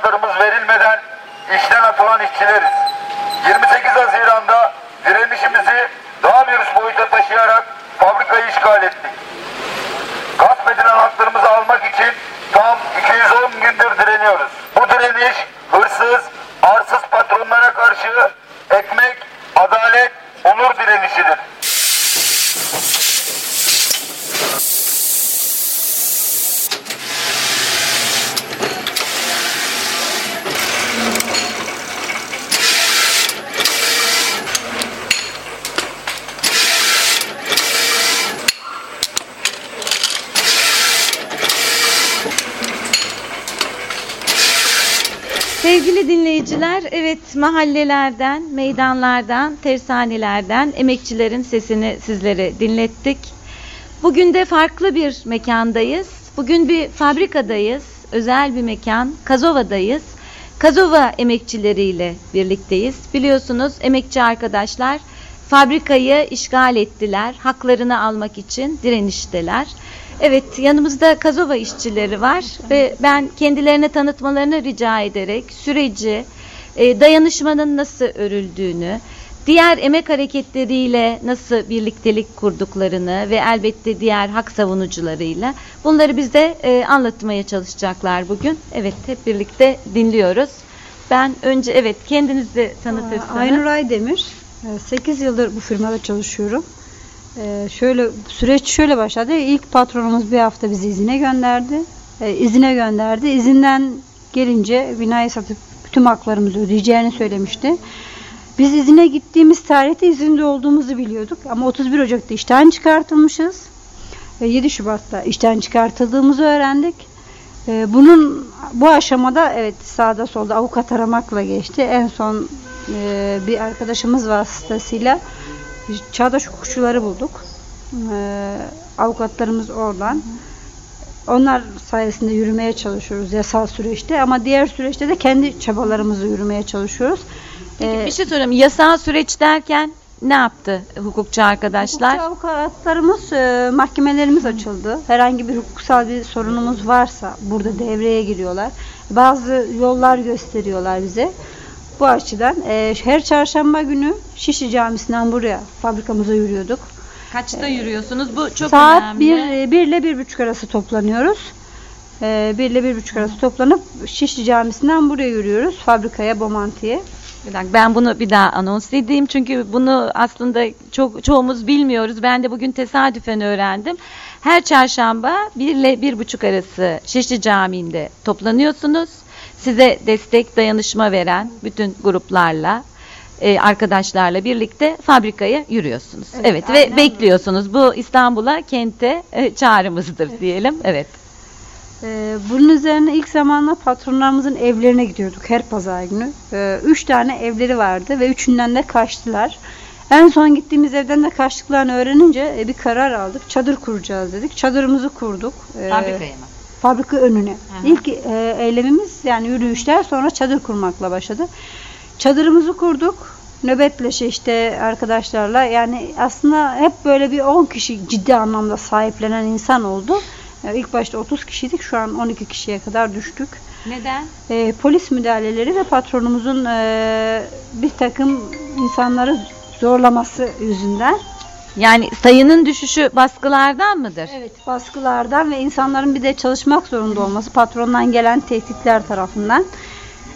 Tazminatlarımız verilmeden işten atılan işçileriz. 28 Haziran'da direnişimizi daha bir üst boyuta taşıyarak fabrikayı işgal ettik. Gasp edilen haklarımızı almak için tam 210 gündür direniyoruz. Bu direniş hırsız, arsız patronlara karşı ekmek, adalet, onur direnişidir. Sevgili dinleyiciler, evet mahallelerden, meydanlardan, tersanelerden emekçilerin sesini sizlere dinlettik. Bugün de farklı bir mekandayız. Bugün bir fabrikadayız. Özel bir mekan. Kazova'dayız. Kazova emekçileriyle birlikteyiz. Biliyorsunuz emekçi arkadaşlar fabrikayı işgal ettiler. Haklarını almak için direnişteler. Evet yanımızda Kazova işçileri var ve ben kendilerine tanıtmalarını rica ederek süreci, e, dayanışmanın nasıl örüldüğünü, diğer emek hareketleriyle nasıl birliktelik kurduklarını ve elbette diğer hak savunucularıyla bunları bize e, anlatmaya çalışacaklar bugün. Evet hep birlikte dinliyoruz. Ben önce evet kendinizi tanıtırsanız. Aynur Aydemir. 8 yıldır bu firmada çalışıyorum. Ee, şöyle süreç şöyle başladı. İlk patronumuz bir hafta bizi izine gönderdi. Ee, izine gönderdi. İzinden gelince binayı satıp bütün haklarımızı ödeyeceğini söylemişti. Biz izine gittiğimiz tarihte izinde olduğumuzu biliyorduk. Ama 31 Ocak'ta işten çıkartılmışız. Ve 7 Şubat'ta işten çıkartıldığımızı öğrendik. Ee, bunun bu aşamada evet sağda solda avukat aramakla geçti. En son e, bir arkadaşımız vasıtasıyla çağdaş hukukçuları bulduk. Ee, avukatlarımız oradan. Onlar sayesinde yürümeye çalışıyoruz yasal süreçte ama diğer süreçte de kendi çabalarımızı yürümeye çalışıyoruz. Peki Ee, bir şey sorayım. Yasal süreç derken ne yaptı hukukçu arkadaşlar? Hukukçu avukatlarımız, e, mahkemelerimiz açıldı. Herhangi bir hukuksal bir sorunumuz varsa burada devreye giriyorlar. Bazı yollar gösteriyorlar bize. Bu açıdan e, her çarşamba günü Şişli Camisi'nden buraya fabrikamıza yürüyorduk. Kaçta yürüyorsunuz? Bu çok Saat önemli. 1, 1 ile bir buçuk arası toplanıyoruz. E, 1 ile bir buçuk arası toplanıp Şişli Camisi'nden buraya yürüyoruz. Fabrikaya, Bomanti'ye. Bir dakika, ben bunu bir daha anons edeyim çünkü bunu aslında çok çoğumuz bilmiyoruz. Ben de bugün tesadüfen öğrendim. Her çarşamba 1 ile bir buçuk arası Şişli Camii'nde toplanıyorsunuz. Size destek, dayanışma veren bütün gruplarla, e, arkadaşlarla birlikte fabrikaya yürüyorsunuz. Evet, Evet, ve bekliyorsunuz. Bu İstanbul'a, kente e, çağrımızdır diyelim. Evet. Ee, bunun üzerine ilk zamanlar patronlarımızın evlerine gidiyorduk her pazar günü. Ee, üç tane evleri vardı ve üçünden de kaçtılar. En son gittiğimiz evden de kaçtıklarını öğrenince e, bir karar aldık. Çadır kuracağız dedik. Çadırımızı kurduk. Ee, Fabrikaya mı? Fabrika önüne. hı. İlk e, eylemimiz yani yürüyüşler sonra çadır kurmakla başladı. Çadırımızı kurduk. Nöbetleşe işte arkadaşlarla yani aslında hep böyle bir 10 kişi ciddi anlamda sahiplenen insan oldu. Yani ilk başta 30 kişiydik şu an 12 kişiye kadar düştük. Neden? E, polis müdahaleleri ve patronumuzun e, bir takım insanları zorlaması yüzünden Yani sayının düşüşü baskılardan mıdır? Evet, baskılardan ve insanların bir de çalışmak zorunda olması patrondan gelen tehditler tarafından.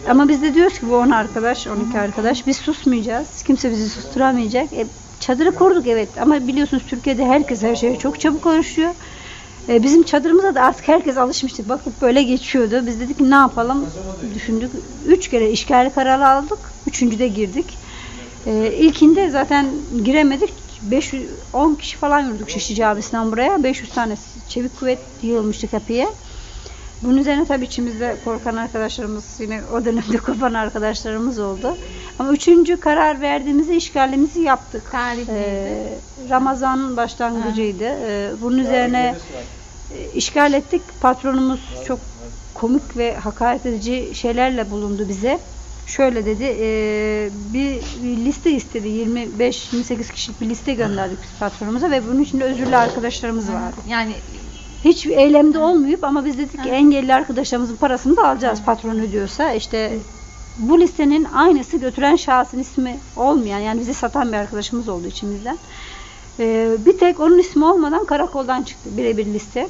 Ama biz de diyoruz ki bu 10 arkadaş, 12 arkadaş biz susmayacağız. Kimse bizi susturamayacak. E, çadırı kurduk evet ama biliyorsunuz Türkiye'de herkes her şeye çok çabuk alışıyor. E, bizim çadırımıza da artık herkes alışmıştı. Bakıp böyle geçiyordu. Biz dedik ki ne yapalım düşündük. Üç kere işgali kararı aldık. Üçüncüde girdik. E, ilkinde zaten giremedik. 510 kişi falan yürüdük Şişli Camisi'nden buraya. 500 tane çevik kuvvet yığılmıştı kapıya. Bunun üzerine tabii içimizde korkan arkadaşlarımız yine o dönemde kopan arkadaşlarımız oldu. Ama üçüncü karar verdiğimizde işgalimizi yaptık. Tarih? Ee, Ramazan'ın başlangıcıydı. Ee, bunun üzerine e, işgal ettik. Patronumuz çok komik ve hakaret edici şeylerle bulundu bize. Şöyle dedi, e, bir, bir liste istedi. 25-28 kişilik bir liste gönderdik biz patronumuza ve bunun içinde özürlü arkadaşlarımız vardı. Yani Hiç eylemde olmayıp ama biz dedik ki engelli arkadaşlarımızın parasını da alacağız patron ödüyorsa. İşte bu listenin aynısı götüren şahsın ismi olmayan yani bizi satan bir arkadaşımız oldu içimizden. Ee, bir tek onun ismi olmadan karakoldan çıktı birebir liste.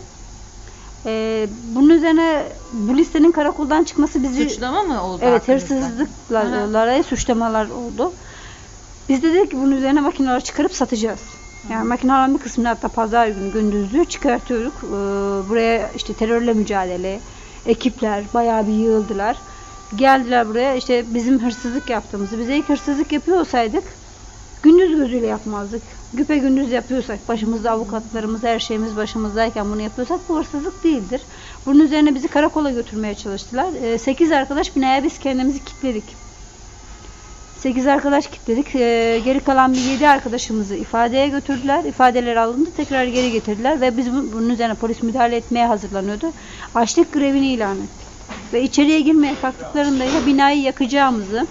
Ee, bunun üzerine bu listenin karakoldan çıkması bizi suçlama mı oldu? Evet hakkınızda? hırsızlıklara suçlamalar oldu. Biz de dedik ki bunun üzerine makineleri çıkarıp satacağız. Yani makinelerin bir kısmını hatta pazar günü gündüzlüğü çıkartıyorduk. Ee, buraya işte terörle mücadele, ekipler bayağı bir yığıldılar. Geldiler buraya işte bizim hırsızlık yaptığımızı, bize ilk hırsızlık yapıyor olsaydık gündüz gözüyle yapmazdık. Güpe gündüz yapıyorsak, başımızda avukatlarımız, her şeyimiz başımızdayken bunu yapıyorsak bu hırsızlık değildir. Bunun üzerine bizi karakola götürmeye çalıştılar. 8 arkadaş binaya biz kendimizi kilitledik. 8 arkadaş kilitledik. Ee, geri kalan bir 7 arkadaşımızı ifadeye götürdüler. İfadeler alındı. Tekrar geri getirdiler ve biz bu- bunun üzerine polis müdahale etmeye hazırlanıyordu. Açlık grevini ilan ettik. Ve içeriye girmeye kalktıklarında ya binayı yakacağımızı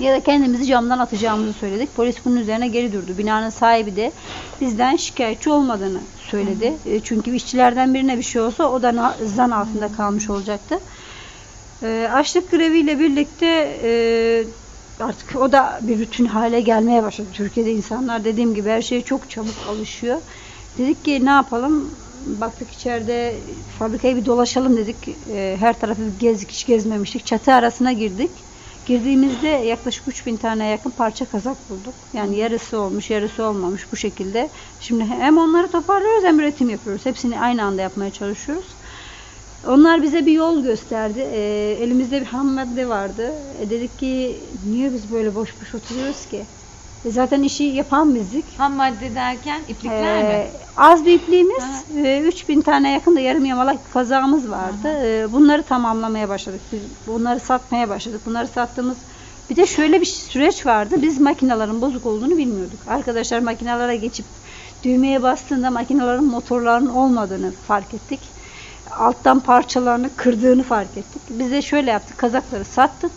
ya da kendimizi camdan atacağımızı söyledik. Polis bunun üzerine geri durdu. Binanın sahibi de bizden şikayetçi olmadığını söyledi. E, Çünkü işçilerden birine bir şey olsa o da zan altında kalmış olacaktı. E, açlık greviyle birlikte e, artık o da bir rutin hale gelmeye başladı. Türkiye'de insanlar dediğim gibi her şeye çok çabuk alışıyor. Dedik ki ne yapalım? Baktık içeride fabrikayı bir dolaşalım dedik. E, her tarafı gezdik, hiç gezmemiştik. Çatı arasına girdik. Girdiğimizde yaklaşık 3000 tane yakın parça kazak bulduk. Yani yarısı olmuş, yarısı olmamış bu şekilde. Şimdi hem onları toparlıyoruz hem üretim yapıyoruz. Hepsini aynı anda yapmaya çalışıyoruz. Onlar bize bir yol gösterdi. Ee, elimizde bir ham madde vardı. E, dedik ki niye biz böyle boş boş oturuyoruz ki? E, zaten işi yapan bizdik. Ham madde derken iplikler mi? Ee, az bir ipliğimiz, e, 3000 tane yakın da yarım yamalak kazağımız vardı. Ee, bunları tamamlamaya başladık. Biz bunları satmaya başladık. Bunları sattığımız bir de şöyle bir süreç vardı. Biz makinelerin bozuk olduğunu bilmiyorduk. Arkadaşlar makinalara geçip düğmeye bastığında makinelerin motorlarının olmadığını fark ettik. Alttan parçalarını kırdığını fark ettik. Biz de şöyle yaptık. Kazakları sattık.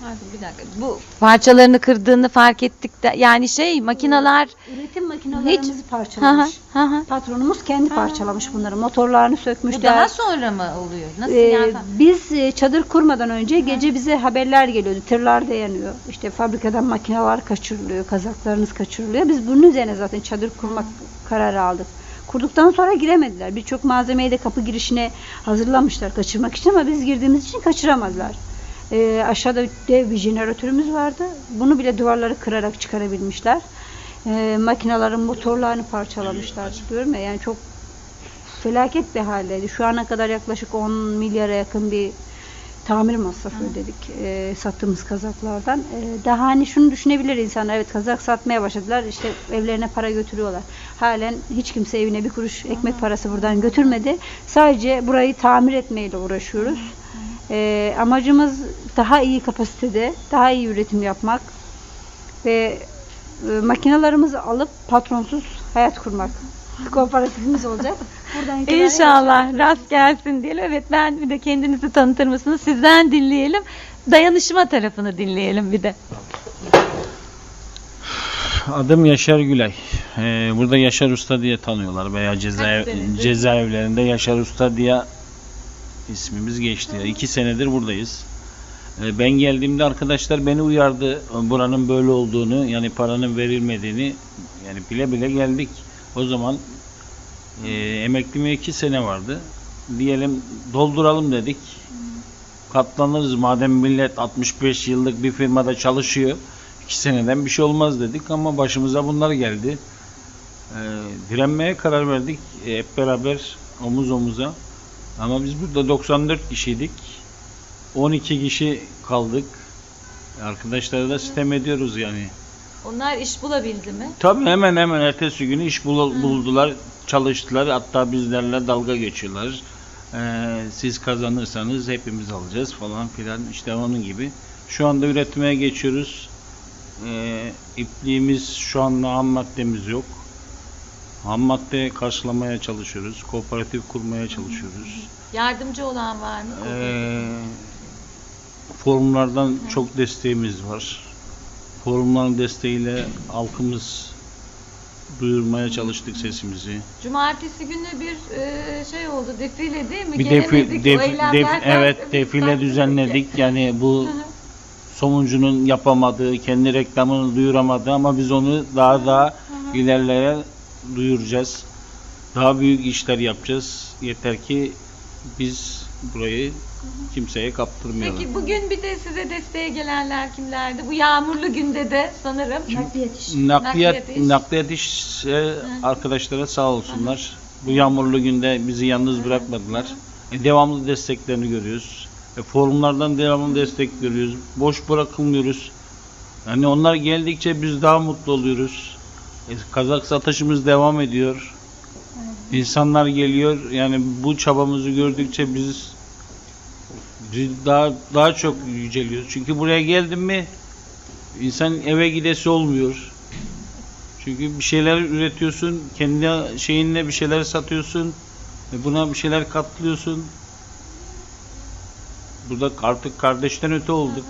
Pardon, bir dakika. Bu parçalarını kırdığını fark ettik de yani şey makinalar Üretim makinelerimizi Hı hı, parçalamış. hı hı. Patronumuz kendi parçalamış bunları. Motorlarını sökmüş. Bu değer- daha sonra mı oluyor? Nasıl Ee, yani? biz e, çadır kurmadan önce gece bize haberler geliyordu. Tırlar dayanıyor. İşte fabrikadan makineler kaçırılıyor, kazaklarınız kaçırılıyor. Biz bunun üzerine zaten çadır kurmak kararı aldık. Kurduktan sonra giremediler. Birçok malzemeyi de kapı girişine hazırlamışlar kaçırmak için ama biz girdiğimiz için kaçıramazlar. Ee, aşağıda dev bir jeneratörümüz vardı. Bunu bile duvarları kırarak çıkarabilmişler. Ee, makinelerin motorlarını parçalamışlar. Diyorum ya yani çok felaket bir haldeydi. Şu ana kadar yaklaşık 10 milyara yakın bir tamir masrafı ödedik e, sattığımız kazaklardan. E, daha hani şunu düşünebilir insanlar. Evet kazak satmaya başladılar. İşte evlerine para götürüyorlar. Halen hiç kimse evine bir kuruş ekmek parası buradan götürmedi. Sadece burayı tamir etmeyle uğraşıyoruz. E, amacımız daha iyi kapasitede, daha iyi üretim yapmak ve e, makinalarımızı alıp patronsuz hayat kurmak. Kooperatifimiz olacak. Buradan İnşallah rast gelsin diyelim. Evet ben bir de kendinizi tanıtır mısınız? Sizden dinleyelim. Dayanışma tarafını dinleyelim bir de. Adım Yaşar Gülay. Ee, burada Yaşar Usta diye tanıyorlar veya cezaev, cezaevlerinde Yaşar Usta diye ismimiz geçti. İki senedir buradayız. Ee, ben geldiğimde arkadaşlar beni uyardı buranın böyle olduğunu yani paranın verilmediğini yani bile bile geldik. O zaman e, emeklime iki sene vardı. Diyelim dolduralım dedik. Katlanırız madem millet 65 yıllık bir firmada çalışıyor. İki seneden bir şey olmaz dedik ama başımıza bunlar geldi. Ee, direnmeye karar verdik. Ee, hep beraber omuz omuza. Ama biz burada 94 kişiydik. 12 kişi kaldık. Arkadaşlara da sitem ediyoruz yani. Onlar iş bulabildi mi? Tabii hemen hemen ertesi günü iş bul- buldular, çalıştılar. Hatta bizlerle dalga geçiyorlar. Ee, siz kazanırsanız hepimiz alacağız falan filan işte onun gibi. Şu anda üretmeye geçiyoruz. Ee, ipliğimiz şu anda ham maddemiz yok. Ham madde karşılamaya çalışıyoruz. Kooperatif kurmaya çalışıyoruz. Yardımcı olan var mı? Ee, forumlardan çok desteğimiz var. Forumların desteğiyle halkımız duyurmaya çalıştık sesimizi. Cumartesi günü bir e, şey oldu, defile değil mi? Bir defi, o def, evet defile düzenledik. Yani bu sonuncunun yapamadığı, kendi reklamını duyuramadı ama biz onu daha daha ilerlere duyuracağız. Daha büyük işler yapacağız. Yeter ki biz burayı kimseye kaptırmayalım. Peki bugün bir de size desteğe gelenler kimlerdi? Bu yağmurlu günde de sanırım. Nakliyat iş. Nakliyat, Nakliyat iş. nakliyat iş e, arkadaşlara sağ olsunlar. Bu yağmurlu günde bizi yalnız bırakmadılar. E, devamlı desteklerini görüyoruz. E, forumlardan devamlı destek görüyoruz. Boş bırakılmıyoruz. Yani onlar geldikçe biz daha mutlu oluyoruz. Kazak satışımız devam ediyor. İnsanlar geliyor. Yani bu çabamızı gördükçe biz biz daha daha çok yüceliyoruz. Çünkü buraya geldim mi insan eve gidesi olmuyor. Çünkü bir şeyler üretiyorsun, kendi şeyinle bir şeyler satıyorsun ve buna bir şeyler katlıyorsun. Burada artık kardeşten öte olduk.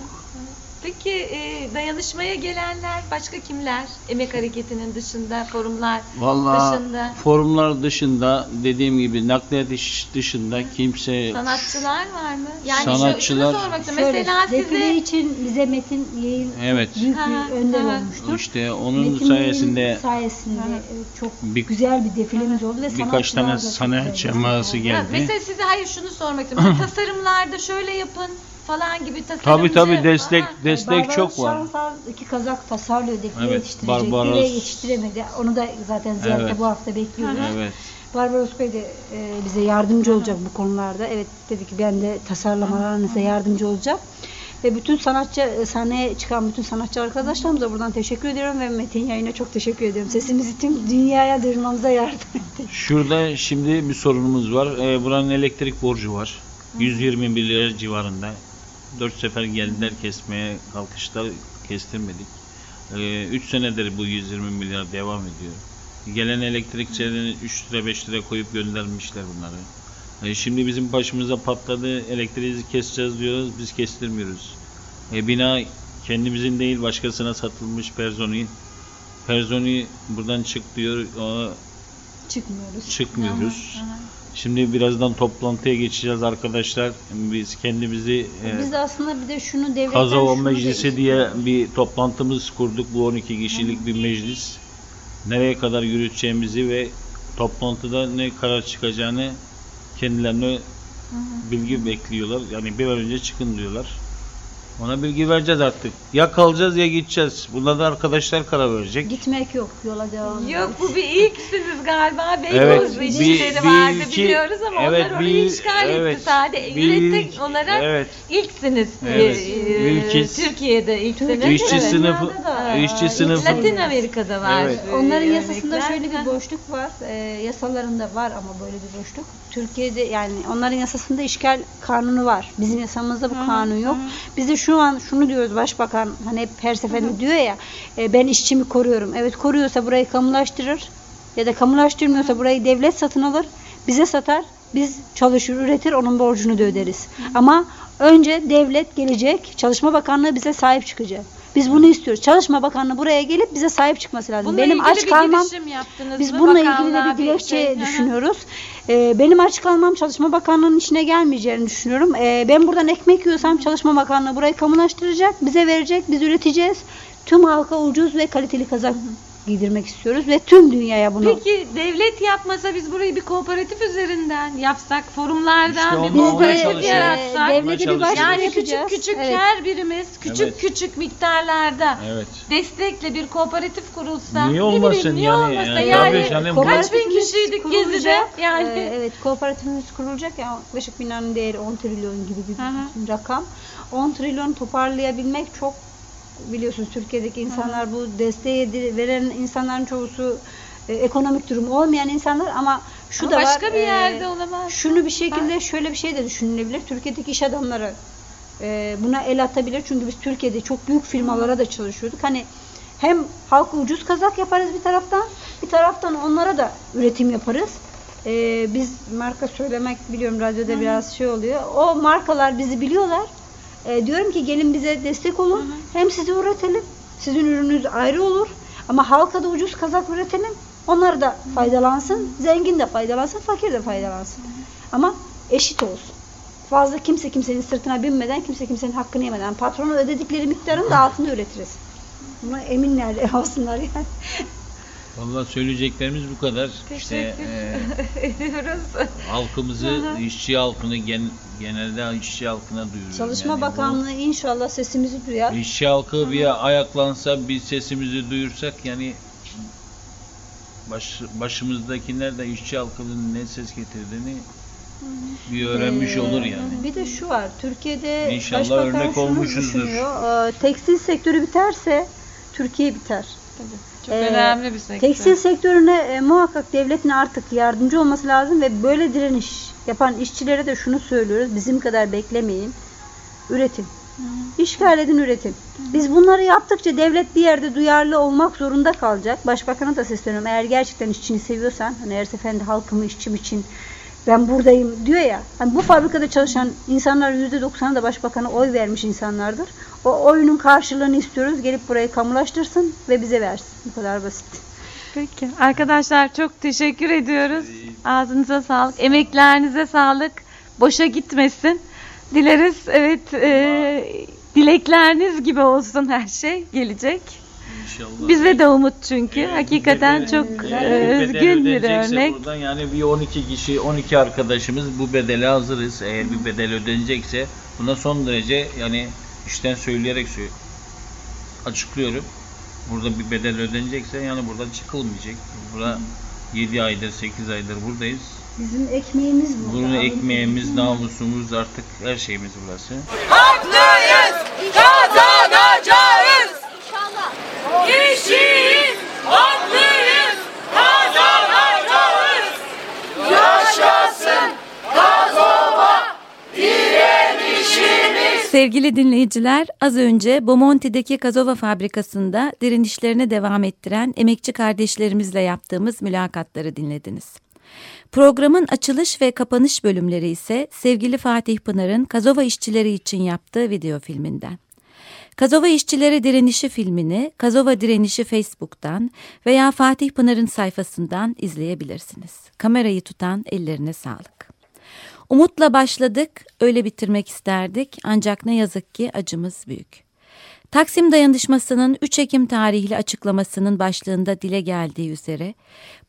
Peki e, dayanışmaya gelenler başka kimler? Emek hareketinin dışında, forumlar Vallahi dışında. forumlar dışında dediğim gibi nakliyat iş dışında kimse Sanatçılar var mı? Yani şu- Sanatçılar- şunu sormak istiyorum. Şöyle, Mesela defile size için bize Metin Yayın evet büyük Ha, bir önder ha. olmuştur. işte onun Metin sayesinde sayesinde Ha. e, çok Bir- güzel bir defilemiz oldu ve birkaç sanatçılar tane da çok güzel. mağazası Ya geldi. mesela size hayır şunu sormak istiyorum. Tasarımlarda şöyle yapın falan gibi tasarımcı. Tabii tabii destek Aha. destek Barbaros çok var. İki kazak tasarlıyor, defile Evet, yetiştirecekti Barbaros- ve yetiştiremedi. Onu da zaten ziyarete Evet. bu hafta bekliyoruz. Evet. Barbaros Bey de e, bize yardımcı olacak bu konularda. Evet dedi ki ben de tasarlamalarınıza yardımcı olacağım. Ve bütün sanatçı e, sahneye çıkan bütün sanatçı arkadaşlarımıza buradan teşekkür ediyorum ve Metin Yayın'a çok teşekkür ediyorum. Sesimizi tüm dünyaya duyurmamıza yardım etti. Şurada şimdi bir sorunumuz var. Ee, buranın elektrik borcu var. 120 bin lira civarında. 4 sefer geldiler kesmeye kalkışlar kestirmedik. 3 senedir bu 120 milyar devam ediyor. Gelen elektrikçilerin 3 lira 5 lira koyup göndermişler bunları. E, şimdi bizim başımıza patladı. Elektriği keseceğiz diyoruz. Biz kestirmiyoruz. E, bina kendimizin değil başkasına satılmış Perzoni. Perzoni buradan çık diyor. Ona Çıkmıyoruz. çıkmıyoruz. Şimdi birazdan toplantıya geçeceğiz arkadaşlar. Biz kendimizi e, Biz aslında bir de şunu devletten Kazova şunu Meclisi diye bir toplantımız kurduk. Bu 12 kişilik bir meclis. Nereye kadar yürüteceğimizi ve toplantıda ne karar çıkacağını kendilerine bilgi bekliyorlar. Yani bir an önce çıkın diyorlar. Ona bilgi vereceğiz artık. Ya kalacağız ya gideceğiz. Buna da arkadaşlar karar verecek. Gitmek yok, yola devam Yok bu bir ilksiniz galiba. Evet, Beykoz bir- bir vardı ilki- biliyoruz ama evet, onlar bir- orayı işgal evet, etti sadece. bir Ürettik ilk- olarak evet. ilksiniz. Evet, Ee, ilkiz. Türkiye'de ilksiniz. İşçi Evet. sınıfı, Dünyada da, işçi e, sınıfı. Latin Amerika'da var. Evet. e, Onların örnekler. yasasında şöyle bir boşluk var. Ee, yasalarında var ama böyle bir boşluk. Türkiye'de yani onların yasasında işgal kanunu var. Bizim yasamızda bu kanun yok. Biz de şu an şunu diyoruz başbakan hani hep her seferinde diyor ya e, ben işçimi koruyorum. Evet koruyorsa burayı kamulaştırır ya da kamulaştırmıyorsa burayı devlet satın alır. Bize satar. Biz çalışır, üretir, onun borcunu da öderiz. Ama önce devlet gelecek, Çalışma Bakanlığı bize sahip çıkacak. Biz bunu istiyoruz. Çalışma Bakanlığı buraya gelip bize sahip çıkması lazım. Bununla Benim aç kalmam biz mı? bununla ilgili de bir dilekçe şey- düşünüyoruz. Ee, benim aç kalmam Çalışma Bakanlığı'nın işine gelmeyeceğini düşünüyorum. Ee, ben buradan ekmek yiyorsam Çalışma Bakanlığı burayı kamulaştıracak, bize verecek, biz üreteceğiz. Tüm halka ucuz ve kaliteli kazak giydirmek istiyoruz ve tüm dünyaya bunu Peki devlet yapmasa biz burayı bir kooperatif üzerinden yapsak, forumlardan İşte bir onu- ona kooperatif yaratsak. e, devlete bir çalışıyoruz. başvuru Yani küçük yapacağız. küçük Evet. her birimiz küçük Evet. küçük miktarlarda Evet. destekle bir kooperatif kurulsa Niye ne olmasın bileyim, niye yani? olmasa Yani yani, tabii canım. kaç bin Kooperatifimiz kişiydik kurulacak. gezide yani Ee, evet kooperatifimiz kurulacak ya yaklaşık binanın değeri 10 trilyon gibi bir hı. rakam. 10 trilyon toparlayabilmek çok biliyorsunuz Türkiye'deki insanlar bu desteği de- veren insanların çoğusu e, ekonomik durum olmayan insanlar ama şu Ama da var. başka bir e, yerde olamaz. Şunu bir şekilde şöyle bir şey de düşünülebilir. Türkiye'deki iş adamları e, buna el atabilir. Çünkü biz Türkiye'de çok büyük firmalara da çalışıyorduk. Hani hem halka ucuz kazak yaparız bir taraftan, bir taraftan onlara da üretim yaparız. E, biz marka söylemek biliyorum radyoda biraz şey oluyor. O markalar bizi biliyorlar. E, diyorum ki gelin bize destek olun. Hem sizi üretelim. Sizin ürününüz ayrı olur. Ama halka da ucuz kazak üretelim. Onlar da faydalansın. Zengin de faydalansın, fakir de faydalansın. Ama eşit olsun. Fazla kimse kimsenin sırtına binmeden, kimse kimsenin hakkını yemeden. Patrona ödedikleri miktarın da altında üretiriz. Buna eminler olsunlar yani. Vallahi söyleyeceklerimiz bu kadar. İşte Teşekkür e, ediyoruz. halkımızı, işçi halkını gen, genelde işçi halkına duyuruyorum. Çalışma Yani bu Bakanlığı inşallah sesimizi duyar. İşçi halkı bir ayaklansa, biz sesimizi duyursak yani baş, başımızdakiler de işçi halkının ne ses getirdiğini bir öğrenmiş Ee, olur yani. Bir de şu var. Türkiye'de İnşallah Başbakan örnek şunu olmuşuzdur. düşünüyor. e, Tekstil sektörü biterse Türkiye biter. Çok Ee, önemli bir sektör. Tekstil sektörüne e, muhakkak devletin artık yardımcı olması lazım ve böyle direniş yapan işçilere de şunu söylüyoruz. Bizim kadar beklemeyin. Üretin. İşgal edin üretin. Biz bunları yaptıkça devlet bir yerde duyarlı olmak zorunda kalacak. Başbakana da sesleniyorum. Eğer gerçekten işçini seviyorsan hani her seferinde halkımı işçim için ben buradayım diyor ya. Hani bu fabrikada çalışan insanlar %90'ı da başbakana oy vermiş insanlardır. O oyunun karşılığını istiyoruz. Gelip burayı kamulaştırsın ve bize versin. Bu kadar basit. Peki. Arkadaşlar çok teşekkür ediyoruz. Ağzınıza sağlık. Emeklerinize sağlık. Boşa gitmesin. Dileriz evet e, dilekleriniz gibi olsun her şey gelecek. İnşallah. Bize de umut çünkü. Bir Hakikaten bedel- çok e, bir bedel özgün bir ödenecekse örnek. Buradan yani bir 12 kişi, 12 arkadaşımız bu bedele hazırız. Eğer bir bedel ödenecekse buna son derece yani işten söyleyerek. Açıklıyorum. Burada bir bedel ödenecekse yani buradan çıkılmayacak. Burada 7 aydır, 8 aydır buradayız. Bizim ekmeğimiz bu. Bunun ekmeğimiz, namusumuz artık her şeyimiz burası. Haklıyız, kazanacağız. Sevgili dinleyiciler, az önce Bomonti'deki Kazova fabrikasında direnişlerine devam ettiren emekçi kardeşlerimizle yaptığımız mülakatları dinlediniz. Programın açılış ve kapanış bölümleri ise sevgili Fatih Pınar'ın Kazova işçileri için yaptığı video filminden. Kazova İşçileri Direnişi filmini Kazova Direnişi Facebook'tan veya Fatih Pınar'ın sayfasından izleyebilirsiniz. Kamerayı tutan ellerine sağlık. Umutla başladık, öyle bitirmek isterdik ancak ne yazık ki acımız büyük. Taksim Dayanışması'nın 3 Ekim tarihli açıklamasının başlığında dile geldiği üzere,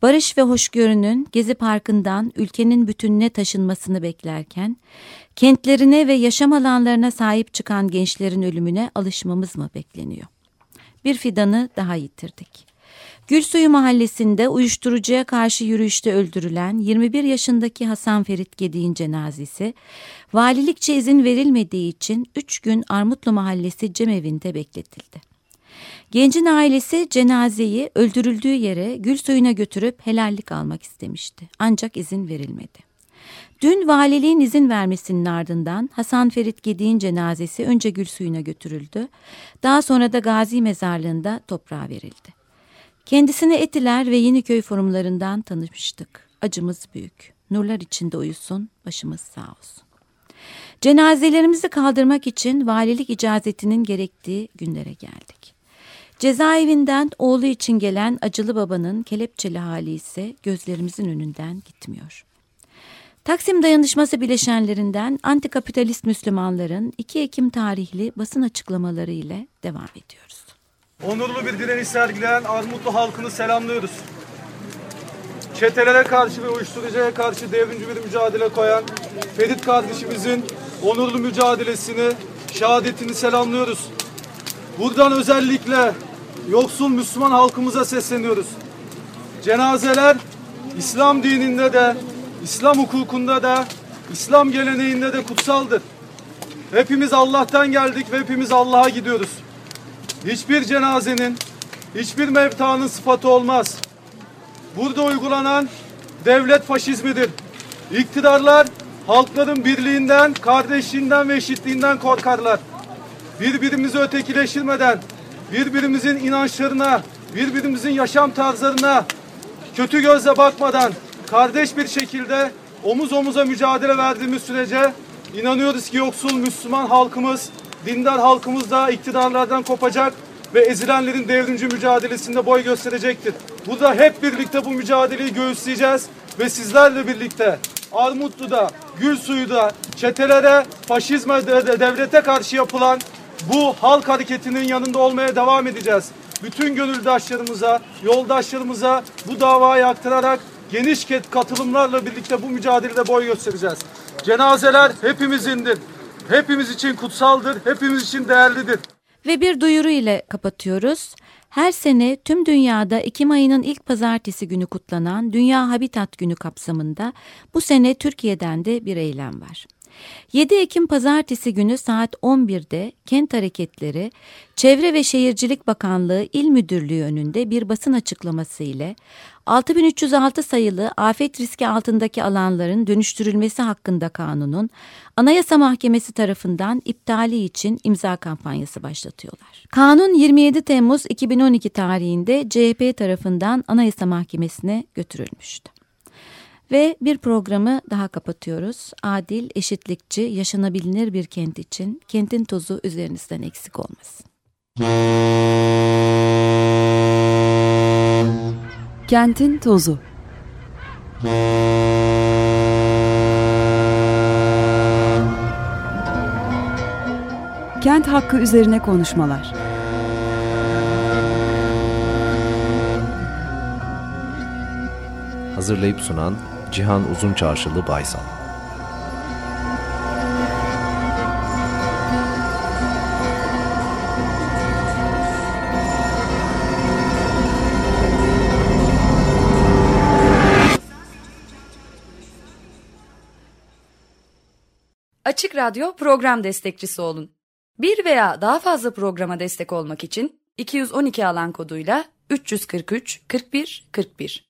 barış ve hoşgörünün Gezi Parkı'ndan ülkenin bütününe taşınmasını beklerken, kentlerine ve yaşam alanlarına sahip çıkan gençlerin ölümüne alışmamız mı bekleniyor? Bir fidanı daha yitirdik. Gülsuyu mahallesinde uyuşturucuya karşı yürüyüşte öldürülen 21 yaşındaki Hasan Ferit Gedi'nin cenazesi, valilikçe izin verilmediği için 3 gün Armutlu Mahallesi cemevinde bekletildi. Gencin ailesi cenazeyi öldürüldüğü yere gül suyuna götürüp helallik almak istemişti. Ancak izin verilmedi. Dün valiliğin izin vermesinin ardından Hasan Ferit Gedi'nin cenazesi önce gül suyuna götürüldü. Daha sonra da Gazi Mezarlığı'nda toprağa verildi. Kendisini Etiler ve Yeniköy forumlarından tanışmıştık. Acımız büyük. Nurlar içinde uyusun, başımız sağ olsun. Cenazelerimizi kaldırmak için valilik icazetinin gerektiği günlere geldik. Cezaevinden oğlu için gelen acılı babanın kelepçeli hali ise gözlerimizin önünden gitmiyor. Taksim Dayanışması bileşenlerinden antikapitalist Müslümanların 2 Ekim tarihli basın açıklamaları ile devam ediyoruz. Onurlu bir direniş sergileyen Armutlu halkını selamlıyoruz. Çetelere karşı ve uyuşturucuya karşı devrimci bir mücadele koyan Ferit kardeşimizin onurlu mücadelesini, şehadetini selamlıyoruz. Buradan özellikle yoksul Müslüman halkımıza sesleniyoruz. Cenazeler İslam dininde de, İslam hukukunda da, İslam geleneğinde de kutsaldır. Hepimiz Allah'tan geldik ve hepimiz Allah'a gidiyoruz. Hiçbir cenazenin, hiçbir mevtanın sıfatı olmaz. Burada uygulanan devlet faşizmidir. İktidarlar halkların birliğinden, kardeşliğinden ve eşitliğinden korkarlar. Birbirimizi ötekileştirmeden, birbirimizin inançlarına, birbirimizin yaşam tarzlarına kötü gözle bakmadan kardeş bir şekilde omuz omuza mücadele verdiğimiz sürece inanıyoruz ki yoksul Müslüman halkımız, dindar halkımız da iktidarlardan kopacak ve ezilenlerin devrimci mücadelesinde boy gösterecektir. Burada hep birlikte bu mücadeleyi göğüsleyeceğiz ve sizlerle birlikte Armutlu'da, Gülsuyu'da, çetelere, faşizme, devlete karşı yapılan bu halk hareketinin yanında olmaya devam edeceğiz. Bütün gönüldaşlarımıza, yoldaşlarımıza bu davayı aktararak geniş katılımlarla birlikte bu mücadelede boy göstereceğiz. Cenazeler hepimizindir. Hepimiz için kutsaldır, hepimiz için değerlidir. Ve bir duyuru ile kapatıyoruz. Her sene tüm dünyada Ekim ayının ilk pazartesi günü kutlanan Dünya Habitat Günü kapsamında bu sene Türkiye'den de bir eylem var. 7 Ekim pazartesi günü saat 11'de Kent Hareketleri Çevre ve Şehircilik Bakanlığı İl Müdürlüğü önünde bir basın açıklaması ile 6306 sayılı afet riski altındaki alanların dönüştürülmesi hakkında kanunun Anayasa Mahkemesi tarafından iptali için imza kampanyası başlatıyorlar. Kanun 27 Temmuz 2012 tarihinde CHP tarafından Anayasa Mahkemesi'ne götürülmüştü. Ve bir programı daha kapatıyoruz. Adil, eşitlikçi, yaşanabilir bir kent için kentin tozu üzerinizden eksik olmasın. Kentin tozu Kent hakkı üzerine konuşmalar. Hazırlayıp sunan Cihan Uzunçarşılı Baysal. Açık Radyo program destekçisi olun. Bir veya daha fazla programa destek olmak için 212 alan koduyla 343 41 41